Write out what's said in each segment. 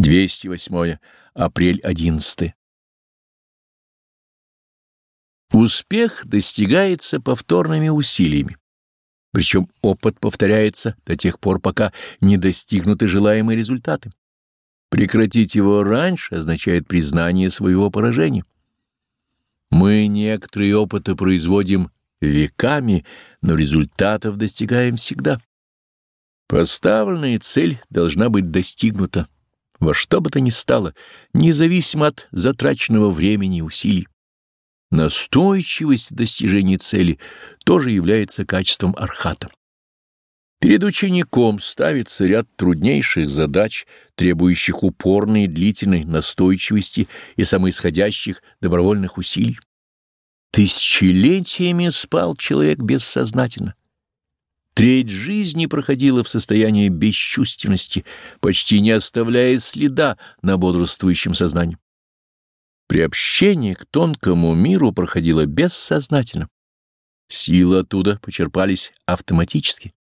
208. Апрель 11. Успех достигается повторными усилиями. Причем опыт повторяется до тех пор, пока не достигнуты желаемые результаты. Прекратить его раньше означает признание своего поражения. Мы некоторые опыты производим веками, но результатов достигаем всегда. Поставленная цель должна быть достигнута во что бы то ни стало, независимо от затраченного времени и усилий. Настойчивость в достижении цели тоже является качеством архата. Перед учеником ставится ряд труднейших задач, требующих упорной и длительной настойчивости и самоисходящих добровольных усилий. Тысячелетиями спал человек бессознательно. Треть жизни проходила в состоянии бесчувственности, почти не оставляя следа на бодрствующем сознании. Приобщение к тонкому миру проходило бессознательно. Силы оттуда почерпались автоматически.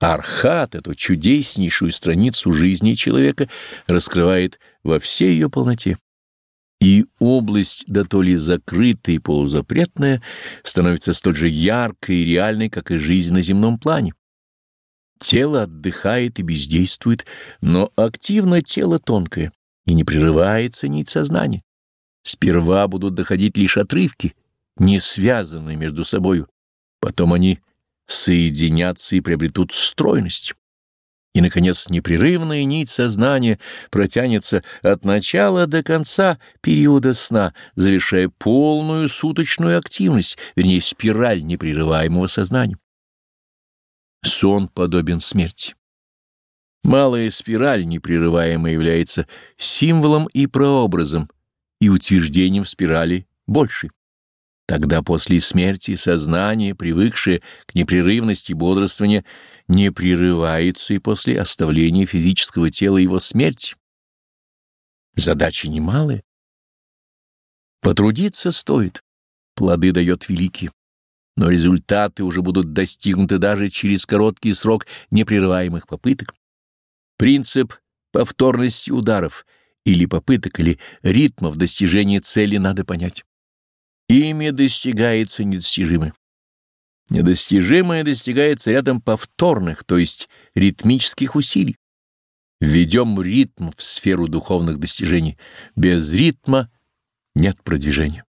Архат, эту чудеснейшую страницу жизни человека, раскрывает во всей ее полноте. И область, да то ли закрытая и полузапретная, становится столь же яркой и реальной, как и жизнь на земном плане. Тело отдыхает и бездействует, но активно тело тонкое и не прерывается нить сознания. Сперва будут доходить лишь отрывки, не связанные между собою, потом они соединятся и приобретут стройность. И, наконец, непрерывная нить сознания протянется от начала до конца периода сна, завершая полную суточную активность, вернее, спираль непрерываемого сознания. Сон подобен смерти. Малая спираль непрерываемая является символом и прообразом и утверждением спирали большей. Тогда после смерти сознание, привыкшее к непрерывности бодрствования, не прерывается и после оставления физического тела его смерти. Задача немалая. Потрудиться стоит, плоды дает великие, но результаты уже будут достигнуты даже через короткий срок непрерываемых попыток. Принцип повторности ударов — или попыток, или ритмов достижения цели надо понять. Ими достигается недостижимое. Недостижимое достигается рядом повторных, то есть ритмических усилий. Введем ритм в сферу духовных достижений. Без ритма нет продвижения.